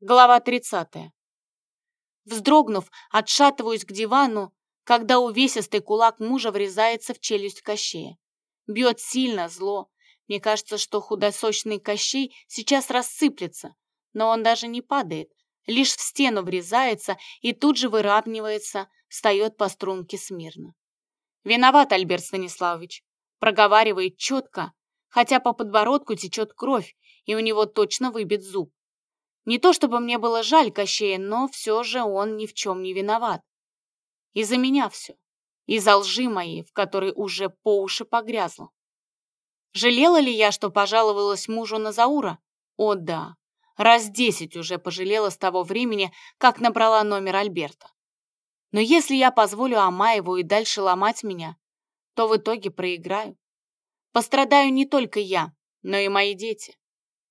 Глава 30. Вздрогнув, отшатываюсь к дивану, когда увесистый кулак мужа врезается в челюсть Кощея. Бьет сильно, зло. Мне кажется, что худосочный Кощей сейчас рассыплется, но он даже не падает, лишь в стену врезается и тут же выравнивается, встает по струнке смирно. «Виноват, Альберт Станиславович», проговаривает четко, хотя по подбородку течет кровь, и у него точно выбит зуб. Не то чтобы мне было жаль Кощея, но все же он ни в чем не виноват. Из-за меня все. Из-за лжи моей, в которой уже по уши погрязла. Жалела ли я, что пожаловалась мужу на Заура? О да, раз десять уже пожалела с того времени, как набрала номер Альберта. Но если я позволю Амаеву и дальше ломать меня, то в итоге проиграю. Пострадаю не только я, но и мои дети.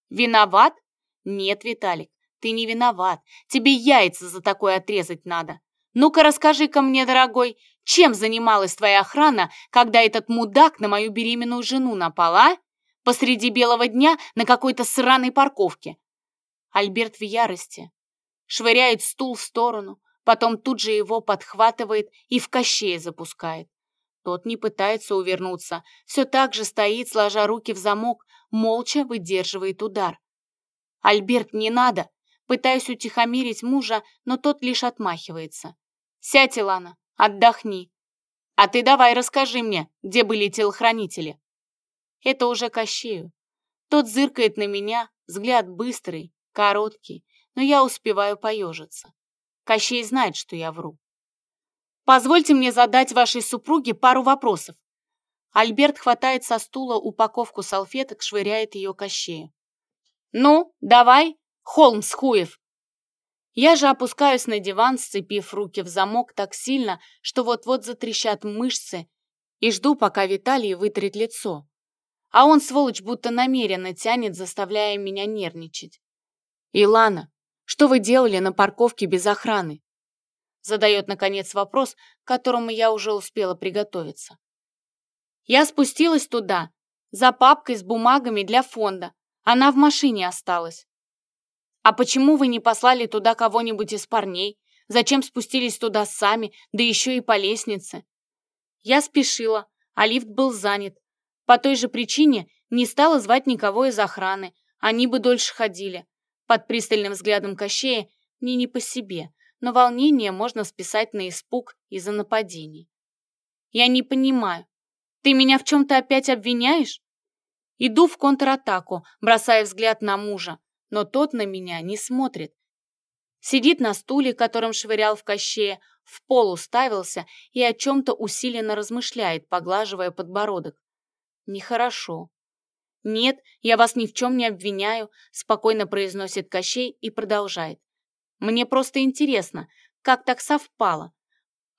Виноват? «Нет, Виталик, ты не виноват. Тебе яйца за такое отрезать надо. Ну-ка расскажи-ка мне, дорогой, чем занималась твоя охрана, когда этот мудак на мою беременную жену напал, а? Посреди белого дня на какой-то сраной парковке». Альберт в ярости. Швыряет стул в сторону, потом тут же его подхватывает и в кощее запускает. Тот не пытается увернуться, все так же стоит, сложа руки в замок, молча выдерживает удар. «Альберт, не надо!» Пытаюсь утихомирить мужа, но тот лишь отмахивается. «Сядь, Илана, отдохни. А ты давай расскажи мне, где были телохранители». Это уже Кощею. Тот зыркает на меня, взгляд быстрый, короткий, но я успеваю поежиться. Кощей знает, что я вру. «Позвольте мне задать вашей супруге пару вопросов». Альберт хватает со стула упаковку салфеток, швыряет ее Кощею. «Ну, давай, Холмс Хуев!» Я же опускаюсь на диван, сцепив руки в замок так сильно, что вот-вот затрещат мышцы, и жду, пока Виталий вытрет лицо. А он, сволочь, будто намеренно тянет, заставляя меня нервничать. «Илана, что вы делали на парковке без охраны?» Задает, наконец, вопрос, к которому я уже успела приготовиться. Я спустилась туда, за папкой с бумагами для фонда, она в машине осталась. А почему вы не послали туда кого-нибудь из парней? Зачем спустились туда сами, да еще и по лестнице? Я спешила, а лифт был занят. По той же причине не стала звать никого из охраны. Они бы дольше ходили. Под пристальным взглядом Кощея мне не по себе, но волнение можно списать на испуг из-за нападений. Я не понимаю. Ты меня в чем-то опять обвиняешь? Иду в контратаку, бросая взгляд на мужа, но тот на меня не смотрит. Сидит на стуле, которым швырял в кощее, в пол уставился и о чем-то усиленно размышляет, поглаживая подбородок. Нехорошо. «Нет, я вас ни в чем не обвиняю», спокойно произносит Кощей и продолжает. «Мне просто интересно, как так совпало?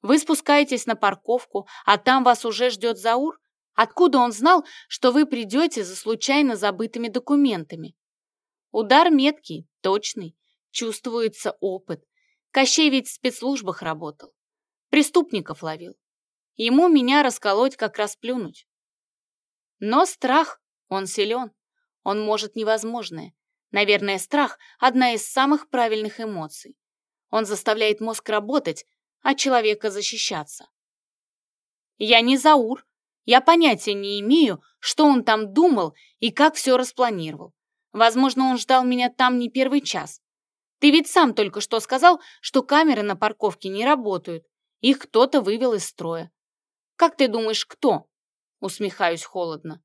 Вы спускаетесь на парковку, а там вас уже ждет Заур? Откуда он знал, что вы придете за случайно забытыми документами? Удар меткий, точный, чувствуется опыт. Кощей ведь в спецслужбах работал. Преступников ловил. Ему меня расколоть, как расплюнуть. Но страх, он силен. Он может невозможное. Наверное, страх – одна из самых правильных эмоций. Он заставляет мозг работать, а человека защищаться. Я не Заур, я понятия не имею, что он там думал и как все распланировал. Возможно, он ждал меня там не первый час. Ты ведь сам только что сказал, что камеры на парковке не работают. Их кто-то вывел из строя. Как ты думаешь, кто? Усмехаюсь холодно.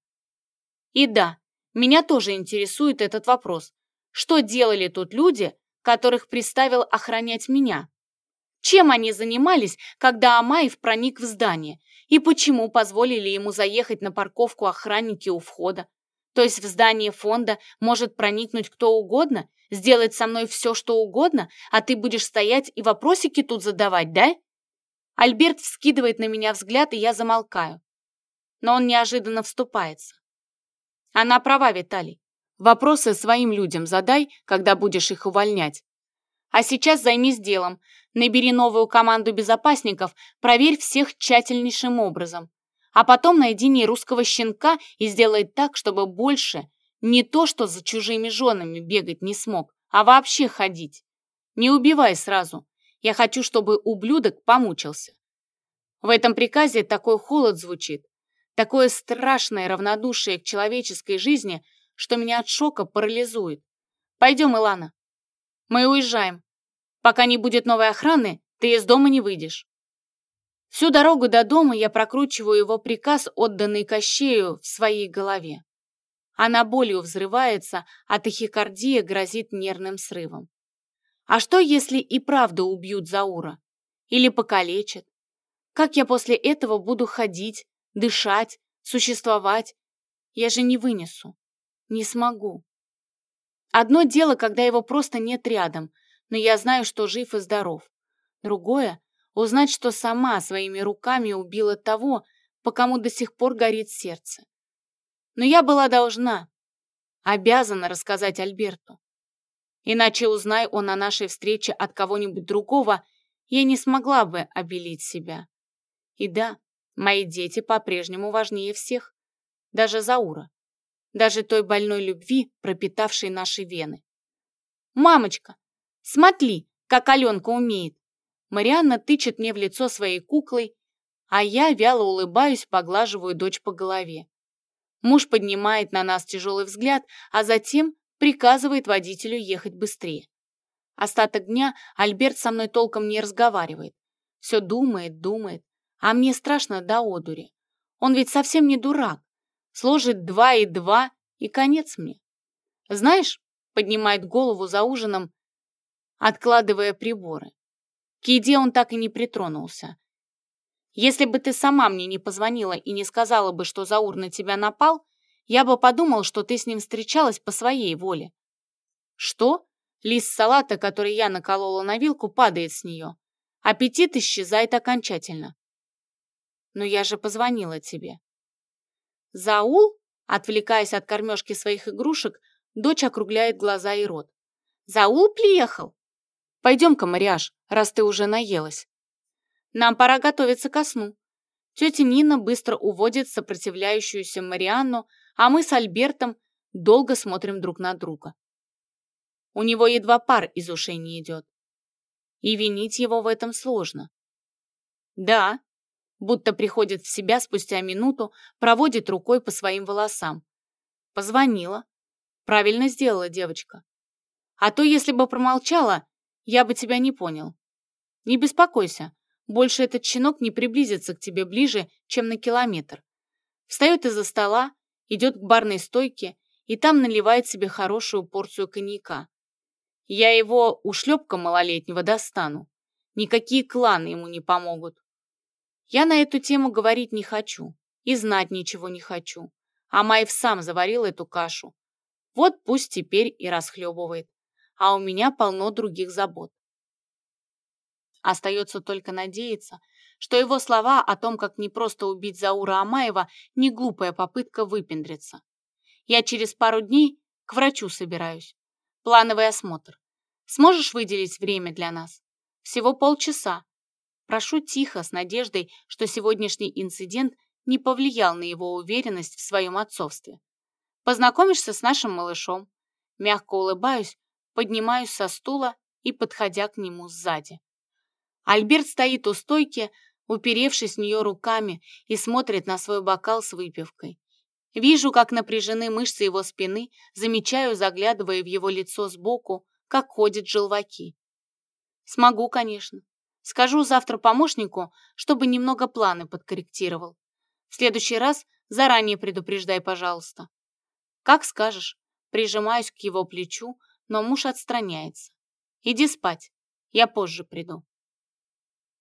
И да, меня тоже интересует этот вопрос. Что делали тут люди, которых приставил охранять меня? Чем они занимались, когда Амаев проник в здание? И почему позволили ему заехать на парковку охранники у входа? То есть в здание фонда может проникнуть кто угодно, сделать со мной все, что угодно, а ты будешь стоять и вопросики тут задавать, да? Альберт вскидывает на меня взгляд, и я замолкаю. Но он неожиданно вступается. Она права, Виталий. Вопросы своим людям задай, когда будешь их увольнять. А сейчас займись делом. Набери новую команду безопасников, проверь всех тщательнейшим образом. А потом найди не русского щенка и сделай так, чтобы больше не то, что за чужими женами бегать не смог, а вообще ходить. Не убивай сразу. Я хочу, чтобы ублюдок помучился. В этом приказе такой холод звучит, такое страшное равнодушие к человеческой жизни, что меня от шока парализует. Пойдем, Илана. Мы уезжаем. Пока не будет новой охраны, ты из дома не выйдешь. Всю дорогу до дома я прокручиваю его приказ, отданный Кощею, в своей голове. Она болью взрывается, а тахикардия грозит нервным срывом. А что, если и правда убьют Заура? Или покалечат? Как я после этого буду ходить, дышать, существовать? Я же не вынесу. Не смогу. Одно дело, когда его просто нет рядом, но я знаю, что жив и здоров. Другое — узнать, что сама своими руками убила того, по кому до сих пор горит сердце. Но я была должна, обязана рассказать Альберту. Иначе, узнай он о нашей встрече от кого-нибудь другого, я не смогла бы обелить себя. И да, мои дети по-прежнему важнее всех. Даже Заура. Даже той больной любви, пропитавшей наши вены. «Мамочка, смотри, как Аленка умеет!» Марианна тычет мне в лицо своей куклой, а я вяло улыбаюсь, поглаживаю дочь по голове. Муж поднимает на нас тяжелый взгляд, а затем приказывает водителю ехать быстрее. Остаток дня Альберт со мной толком не разговаривает. Все думает, думает, а мне страшно до одури. Он ведь совсем не дурак. Сложит два и два, и конец мне. Знаешь, поднимает голову за ужином, откладывая приборы. К еде он так и не притронулся. Если бы ты сама мне не позвонила и не сказала бы, что Заур на тебя напал, я бы подумал, что ты с ним встречалась по своей воле. Что? Лист салата, который я наколола на вилку, падает с нее. Аппетит исчезает окончательно. Но я же позвонила тебе. Заул, отвлекаясь от кормежки своих игрушек, дочь округляет глаза и рот. Заул приехал? Пойдем-ка, Мариаш, раз ты уже наелась. Нам пора готовиться ко сну. Тетя Нина быстро уводит сопротивляющуюся Марианну, а мы с Альбертом долго смотрим друг на друга. У него едва пар из ушей не идет. И винить его в этом сложно. Да, будто приходит в себя спустя минуту, проводит рукой по своим волосам. Позвонила. Правильно сделала девочка. А то, если бы промолчала, я бы тебя не понял. Не беспокойся, больше этот щенок не приблизится к тебе ближе, чем на километр. Встает из-за стола, идет к барной стойке и там наливает себе хорошую порцию коньяка. Я его у шлепка малолетнего достану. Никакие кланы ему не помогут. Я на эту тему говорить не хочу и знать ничего не хочу. А Майв сам заварил эту кашу. Вот пусть теперь и расхлебывает. А у меня полно других забот. Остается только надеяться, что его слова о том, как не просто убить Заура Амаева, не глупая попытка выпендриться. Я через пару дней к врачу собираюсь. Плановый осмотр. Сможешь выделить время для нас? Всего полчаса. Прошу тихо, с надеждой, что сегодняшний инцидент не повлиял на его уверенность в своем отцовстве. Познакомишься с нашим малышом. Мягко улыбаюсь, поднимаюсь со стула и подходя к нему сзади. Альберт стоит у стойки, уперевшись в нее руками, и смотрит на свой бокал с выпивкой. Вижу, как напряжены мышцы его спины, замечаю, заглядывая в его лицо сбоку, как ходят желваки. Смогу, конечно. Скажу завтра помощнику, чтобы немного планы подкорректировал. В следующий раз заранее предупреждай, пожалуйста. Как скажешь. Прижимаюсь к его плечу, но муж отстраняется. Иди спать, я позже приду.